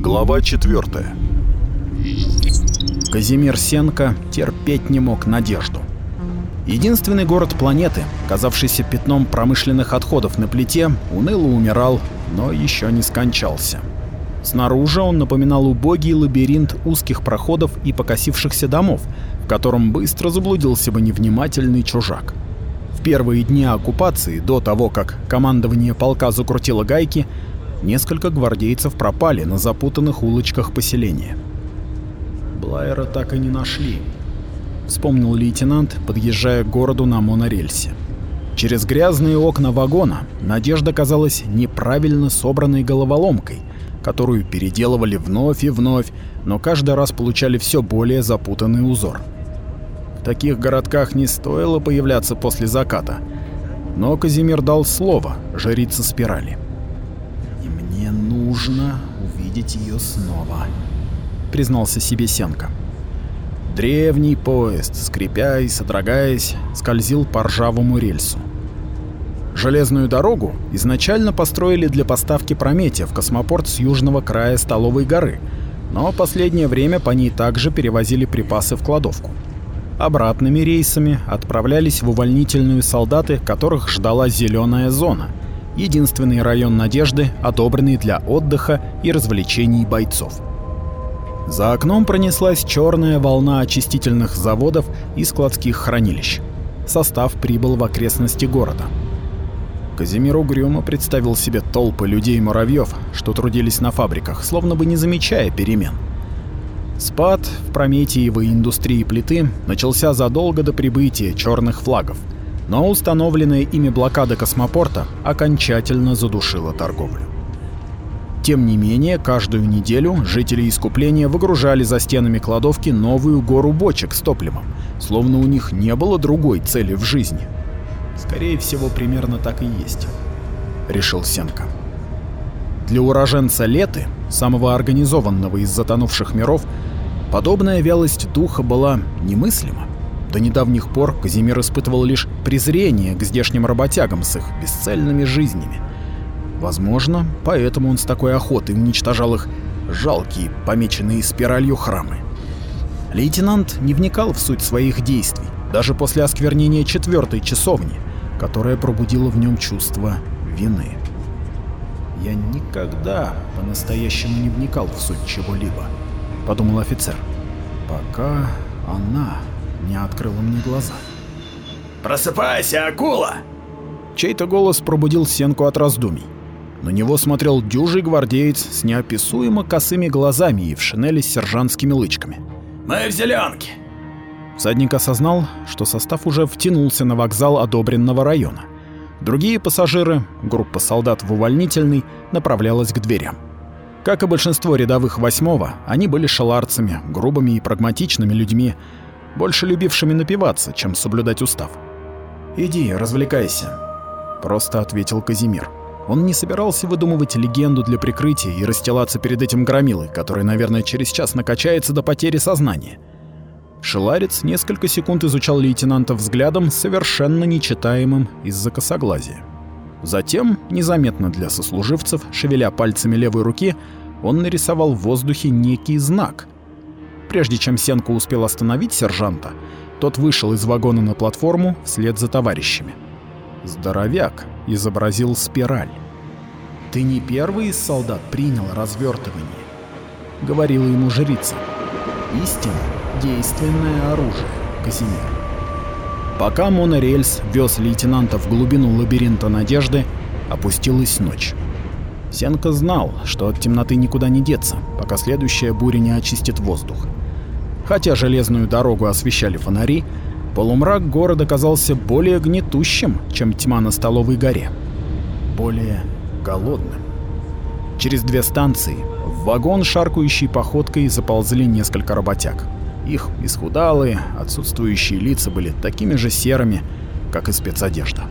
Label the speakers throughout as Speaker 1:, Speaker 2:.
Speaker 1: Глава 4.
Speaker 2: Казимир Сенко терпеть не мог надежду. Единственный город планеты, казавшийся пятном промышленных отходов на плите, уныло умирал, но еще не скончался. Снаружи он напоминал убогий лабиринт узких проходов и покосившихся домов, в котором быстро заблудился бы невнимательный чужак. В первые дни оккупации, до того, как командование полка закрутило гайки, несколько гвардейцев пропали на запутанных улочках поселения. Блайера так и не нашли, вспомнил лейтенант, подъезжая к городу на монорельсе. Через грязные окна вагона Надежда казалась неправильно собранной головоломкой, которую переделывали вновь и вновь, но каждый раз получали все более запутанный узор. В таких городках не стоило появляться после заката, но Казимир дал слово жрице спирали. «И мне нужно увидеть ее снова», — признался себе Сенко. Древний поезд, скрипя и содрогаясь, скользил по ржавому рельсу. Железную дорогу изначально построили для поставки Прометия в космопорт с южного края Столовой горы, но последнее время по ней также перевозили припасы в кладовку. Обратными рейсами отправлялись в увольнительную солдаты, которых ждала зеленая зона, единственный район надежды, одобренный для отдыха и развлечений бойцов. За окном пронеслась черная волна очистительных заводов и складских хранилищ. Состав прибыл в окрестности города. Казимир угрюмо представил себе толпы людей-муравьев, что трудились на фабриках, словно бы не замечая перемен. Спад в Прометеевой индустрии плиты начался задолго до прибытия черных флагов, но установленная ими блокада космопорта окончательно задушила торговлю. Тем не менее, каждую неделю жители Искупления выгружали за стенами кладовки новую гору бочек с топливом, словно у них не было другой цели в жизни. Скорее всего, примерно так и есть, решил Сенко. Для уроженца Леты, самого организованного из затонувших миров, подобная вялость духа была немыслима. До недавних пор Казимир испытывал лишь презрение к здешним работягам с их бесцельными жизнями. Возможно, поэтому он с такой охотой уничтожал их жалкие, помеченные спиралью храмы. Лейтенант не вникал в суть своих действий, даже после осквернения четвертой часовни, которая пробудила в нем чувство вины. «Я никогда по-настоящему не вникал в суть чего-либо», — подумал офицер, — «пока она не открыла мне глаза».
Speaker 3: «Просыпайся, акула!»
Speaker 2: Чей-то голос пробудил Сенку от раздумий. На него смотрел дюжий гвардеец с неописуемо косыми глазами и в шинели с сержантскими лычками.
Speaker 3: «Мы в зеленке.
Speaker 2: Садник осознал, что состав уже втянулся на вокзал одобренного района. Другие пассажиры, группа солдат в увольнительный, направлялась к дверям. Как и большинство рядовых восьмого, они были шаларцами, грубыми и прагматичными людьми, больше любившими напиваться, чем соблюдать устав. «Иди, развлекайся», — просто ответил Казимир. Он не собирался выдумывать легенду для прикрытия и расстилаться перед этим громилой, который, наверное, через час накачается до потери сознания. Шеларец несколько секунд изучал лейтенанта взглядом, совершенно нечитаемым из-за косоглазия. Затем, незаметно для сослуживцев, шевеля пальцами левой руки, он нарисовал в воздухе некий знак. Прежде чем Сенко успел остановить сержанта, тот вышел из вагона на платформу вслед за товарищами. Здоровяк изобразил спираль. «Ты не первый из солдат принял развертывание», — говорила ему жрица. «Истина действенное оружие, Казимир. Пока монорельс вез лейтенанта в глубину лабиринта надежды, опустилась ночь. Сенко знал, что от темноты никуда не деться, пока следующая буря не очистит воздух. Хотя железную дорогу освещали фонари, полумрак города казался более гнетущим, чем тьма на Столовой горе. Более голодным. Через две станции в вагон шаркающей походкой заползли несколько работяг. Их исхудалые, отсутствующие лица были такими же серыми, как и спецодежда.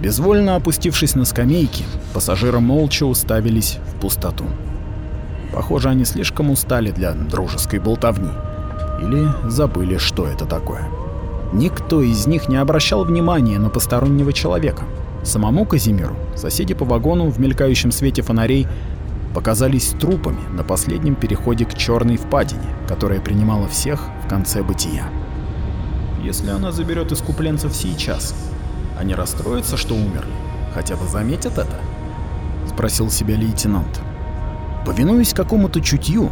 Speaker 2: Безвольно опустившись на скамейки, пассажиры молча уставились в пустоту. Похоже, они слишком устали для дружеской болтовни. Или забыли, что это такое. Никто из них не обращал внимания на постороннего человека. Самому Казимиру соседи по вагону в мелькающем свете фонарей показались трупами на последнем переходе к черной впадине, которая принимала всех в конце бытия. Если она заберет искупленцев сейчас, они расстроятся, что умерли? Хотя бы заметят это? Спросил себя лейтенант. Повинуясь какому-то чутью,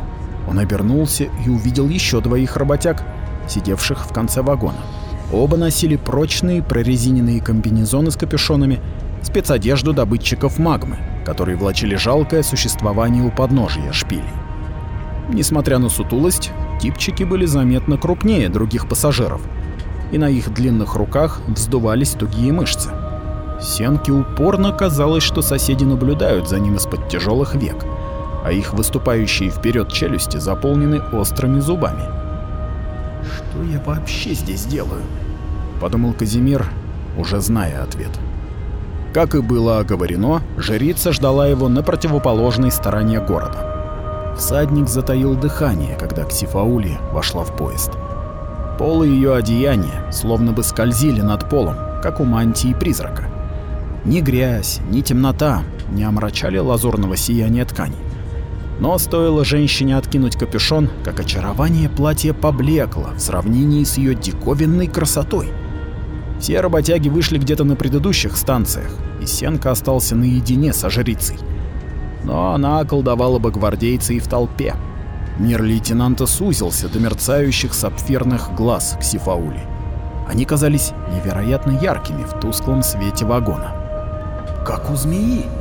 Speaker 2: он обернулся и увидел еще двоих работяг, сидевших в конце вагона. Оба носили прочные прорезиненные комбинезоны с капюшонами, спецодежду добытчиков магмы, которые влачили жалкое существование у подножия шпилей. Несмотря на сутулость, типчики были заметно крупнее других пассажиров, и на их длинных руках вздувались тугие мышцы. Сенке упорно казалось, что соседи наблюдают за ним из-под тяжелых век, а их выступающие вперед челюсти заполнены острыми зубами. «Что я вообще здесь делаю?» — подумал Казимир, уже зная ответ. Как и было оговорено, жрица ждала его на противоположной стороне города. Всадник затаил дыхание, когда Ксифаули вошла в поезд. Полы ее одеяния словно бы скользили над полом, как у мантии призрака. Ни грязь, ни темнота не омрачали лазурного сияния ткани. Но стоило женщине откинуть капюшон, как очарование платья поблекло в сравнении с ее диковинной красотой. Все работяги вышли где-то на предыдущих станциях, и Сенка остался наедине со жрицей. Но она околдовала бы гвардейца и в толпе. Мир лейтенанта сузился до мерцающих сапфирных глаз Ксифаули. Они казались невероятно яркими в тусклом свете вагона. «Как у змеи!» —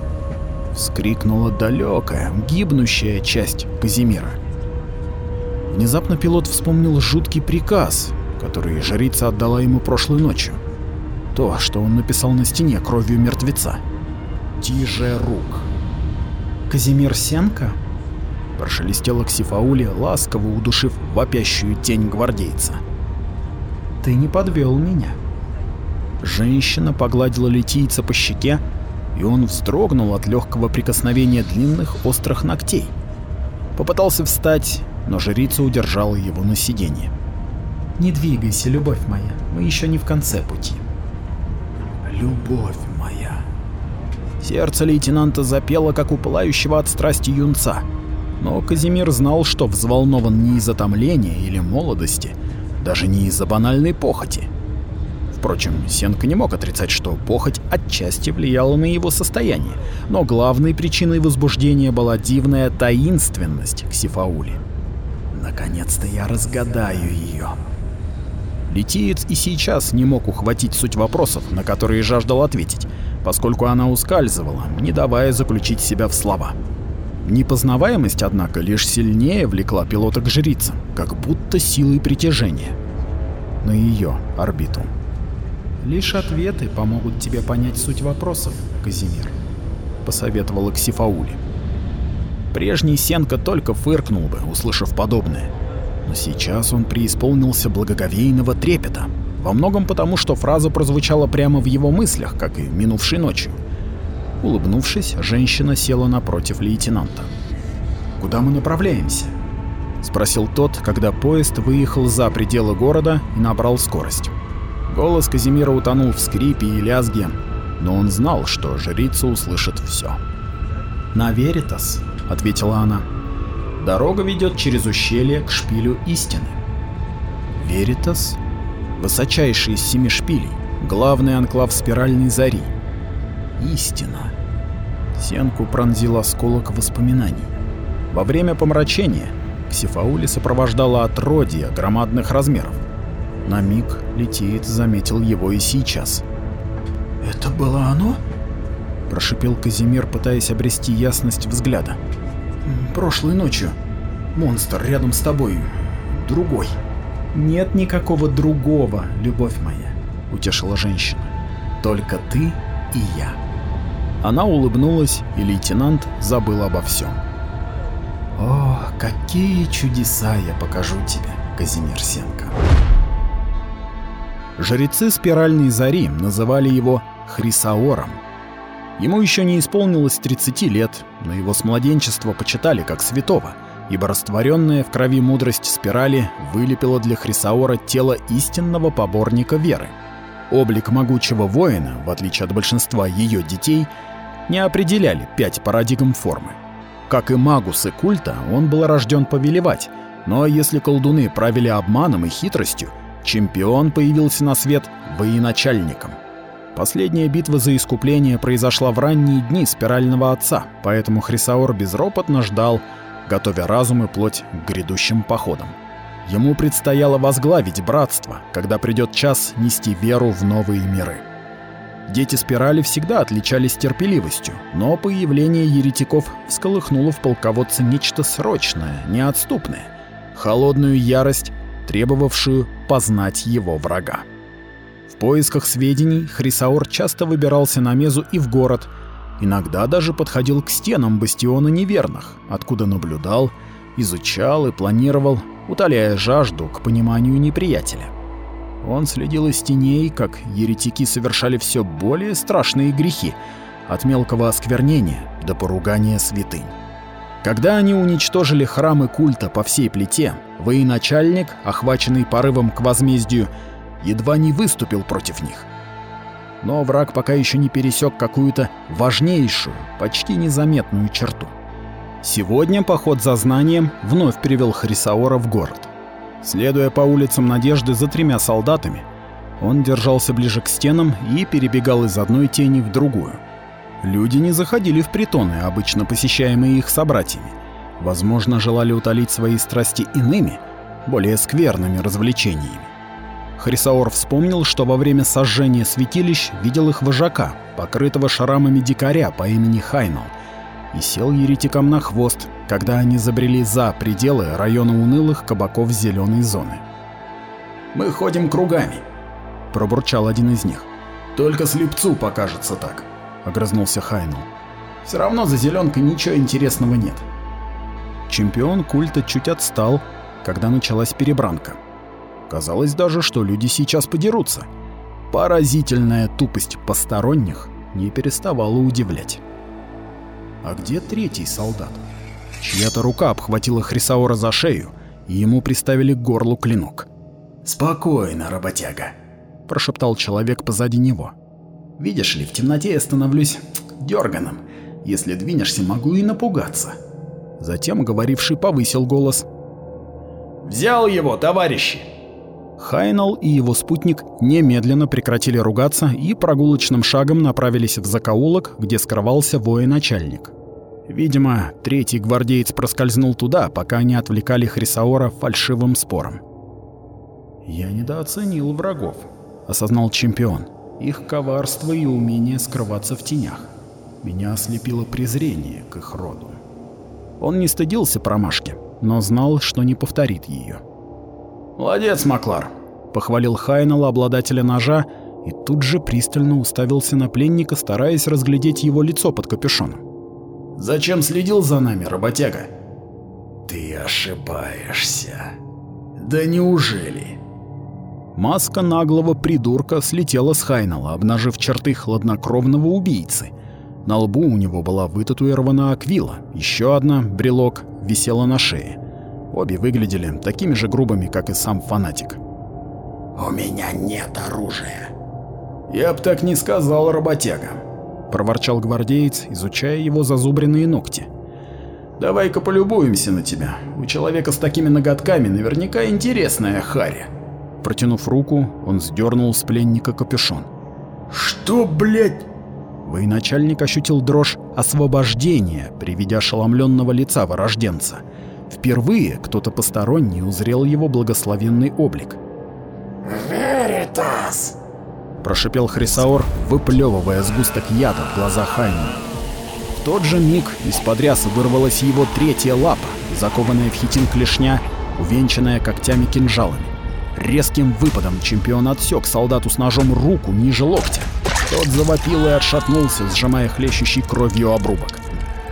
Speaker 2: вскрикнула далекая, гибнущая часть Казимира. Внезапно пилот вспомнил жуткий приказ, который жрица отдала ему прошлой ночью. То, что он написал на стене кровью мертвеца. «Тиже рук». «Казимир Сенко?» Прошелестела Ксифаули, ласково удушив вопящую тень гвардейца. «Ты не подвел меня». Женщина погладила литийца по щеке, и он вздрогнул от легкого прикосновения длинных острых ногтей. Попытался встать, но жрица удержала его на сиденье. «Не двигайся, любовь моя, мы еще не в конце пути». «Любовь моя». Сердце лейтенанта запело, как у пылающего от страсти юнца. Но Казимир знал, что взволнован не из-за томления или молодости, даже не из-за банальной похоти. Впрочем, Сенка не мог отрицать, что похоть отчасти влияла на его состояние, но главной причиной возбуждения была дивная таинственность Ксифаули. Наконец-то я разгадаю ее. Литиец и сейчас не мог ухватить суть вопросов, на которые жаждал ответить, поскольку она ускальзывала, не давая заключить себя в слова. Непознаваемость, однако, лишь сильнее влекла пилота к жрицам, как будто силой притяжения на ее орбиту. Лишь ответы помогут тебе понять суть вопросов, Казимир, посоветовала Ксифаули. Прежний Сенка только фыркнул бы, услышав подобное. Но сейчас он преисполнился благоговейного трепета, во многом потому, что фраза прозвучала прямо в его мыслях, как и минувшей ночью. Улыбнувшись, женщина села напротив лейтенанта. «Куда мы направляемся?» — спросил тот, когда поезд выехал за пределы города и набрал скорость. Голос Казимира утонул в скрипе и лязге, но он знал, что жрица услышит все. «На Веритас», — ответила она. «Дорога ведет через ущелье к шпилю истины». Веритас — высочайший из семи шпилей, главный анклав спиральной зари. Истина. Сенку пронзил осколок воспоминаний. Во время помрачения Ксифаули сопровождала отродье громадных размеров. На миг Летеец заметил его и сейчас. «Это было оно?» – прошипел Казимир, пытаясь обрести ясность взгляда. «Прошлой ночью. Монстр рядом с тобой. Другой». «Нет никакого другого, любовь моя», – утешила женщина. «Только ты и я». Она улыбнулась, и лейтенант забыл обо всем. «О, какие чудеса я покажу тебе, Казимир Сенко!» Жрецы спиральной зари называли его Хрисаором. Ему еще не исполнилось 30 лет, но его с младенчества почитали как святого, ибо растворенная в крови мудрость спирали вылепила для Хрисаора тело истинного поборника веры. Облик могучего воина, в отличие от большинства ее детей, не определяли пять парадигм формы. Как и магусы культа, он был рожден повелевать, но если колдуны правили обманом и хитростью, чемпион появился на свет военачальником. Последняя битва за искупление произошла в ранние дни спирального отца, поэтому Хрисаор безропотно ждал, готовя разум и плоть к грядущим походам. Ему предстояло возглавить братство, когда придет час нести веру в новые миры. Дети спирали всегда отличались терпеливостью, но появление еретиков всколыхнуло в полководце нечто срочное, неотступное, холодную ярость, требовавшую познать его врага. В поисках сведений Хрисаор часто выбирался на Мезу и в город, иногда даже подходил к стенам бастиона неверных, откуда наблюдал, изучал и планировал утоляя жажду к пониманию неприятеля. Он следил из теней, как еретики совершали все более страшные грехи, от мелкого осквернения до поругания святынь. Когда они уничтожили храмы культа по всей плите, военачальник, охваченный порывом к возмездию, едва не выступил против них. Но враг пока еще не пересек какую-то важнейшую, почти незаметную черту. Сегодня поход за знанием вновь привел Хрисаора в город. Следуя по улицам Надежды за тремя солдатами, он держался ближе к стенам и перебегал из одной тени в другую. Люди не заходили в притоны, обычно посещаемые их собратьями. Возможно, желали утолить свои страсти иными, более скверными развлечениями. Хрисаор вспомнил, что во время сожжения святилищ видел их вожака, покрытого шрамами дикаря по имени Хайнал, и сел еретикам на хвост, когда они забрели за пределы района унылых кабаков зеленой зоны.
Speaker 3: «Мы ходим кругами», — пробурчал один из них.
Speaker 2: «Только слепцу покажется так», — огрызнулся Хайнул. «Все равно за зеленкой ничего интересного нет». Чемпион культа чуть отстал, когда началась перебранка. Казалось даже, что люди сейчас подерутся. Поразительная тупость посторонних не переставала удивлять. А где третий солдат? Чья-то рука обхватила Хрисаора за шею, и ему приставили к горлу клинок.
Speaker 3: «Спокойно, работяга», –
Speaker 2: прошептал человек позади него.
Speaker 3: «Видишь ли, в темноте я становлюсь дерганым. Если двинешься, могу и напугаться».
Speaker 2: Затем говоривший повысил голос.
Speaker 3: «Взял его, товарищи!»
Speaker 2: Хайнал и его спутник немедленно прекратили ругаться и прогулочным шагом направились в закоулок, где скрывался военачальник. Видимо, третий гвардеец проскользнул туда, пока они отвлекали Хрисаора фальшивым спором. «Я недооценил врагов», — осознал чемпион. «Их коварство и умение скрываться в тенях. Меня ослепило презрение к их роду». Он не стыдился промашки, но знал, что не повторит ее.
Speaker 3: «Молодец, Маклар», —
Speaker 2: похвалил Хайнелл обладателя ножа и тут же пристально уставился на пленника, стараясь разглядеть его лицо под капюшоном.
Speaker 3: «Зачем следил за нами, работяга?»
Speaker 1: «Ты ошибаешься. Да неужели?»
Speaker 2: Маска наглого придурка слетела с Хайнала, обнажив черты хладнокровного убийцы. На лбу у него была вытатуирована аквила, еще одна, брелок, висела на шее. Обе выглядели такими же грубыми, как и сам фанатик.
Speaker 1: «У меня нет оружия».
Speaker 3: «Я б так не сказал, работяга», —
Speaker 2: проворчал гвардеец, изучая его зазубренные ногти.
Speaker 3: «Давай-ка полюбуемся на тебя. У человека с такими ноготками наверняка интересная харя».
Speaker 2: Протянув руку, он сдернул с пленника капюшон.
Speaker 3: «Что, блядь?»
Speaker 2: Военачальник ощутил дрожь освобождения при виде ошеломленного лица вырожденца. Впервые кто-то посторонний узрел его благословенный облик.
Speaker 1: «Веритас!»
Speaker 2: – прошипел Хрисаор, выплевывая сгусток яда в глаза Хайна. В тот же миг из-под вырвалась его третья лапа, закованная в хитин клешня, увенчанная когтями-кинжалами. Резким выпадом чемпион отсек солдату с ножом руку ниже локтя. Тот завопил и отшатнулся, сжимая хлещущий кровью обрубок.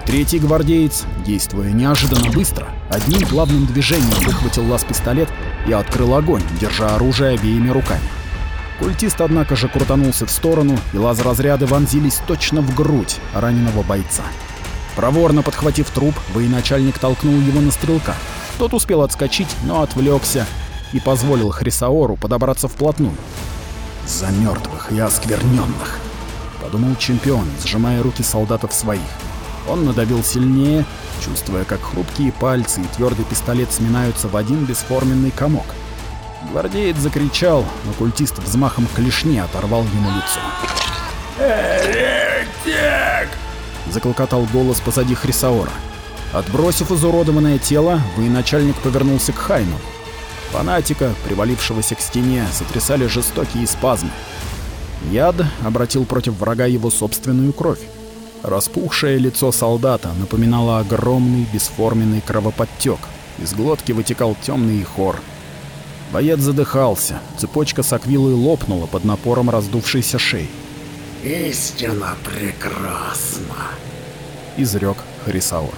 Speaker 2: Третий гвардеец, действуя неожиданно быстро, одним плавным движением выхватил лаз-пистолет и открыл огонь, держа оружие обеими руками. Культист, однако же, крутанулся в сторону, и лаз-разряды вонзились точно в грудь раненого бойца. Проворно подхватив труп, военачальник толкнул его на стрелка. Тот успел отскочить, но отвлекся и позволил Хрисаору подобраться вплотную. За мертвых и оскверненных, подумал чемпион, сжимая руки солдатов своих. Он надавил сильнее, чувствуя, как хрупкие пальцы и твердый пистолет сминаются в один бесформенный комок. Гвардеец закричал, но культист взмахом клешни оторвал ему лицо.
Speaker 1: «Эретик!»
Speaker 2: — заклокотал голос позади Хрисаора. Отбросив изуродованное тело, военачальник повернулся к Хайну. Фанатика, привалившегося к стене, сотрясали жестокие спазмы. Яд обратил против врага его собственную кровь. Распухшее лицо солдата напоминало огромный бесформенный кровоподтек. Из глотки вытекал темный хор. Боец задыхался, цепочка с аквилой лопнула под напором раздувшейся шеи.
Speaker 1: «Истина прекрасна!»
Speaker 2: Изрек Харисаур.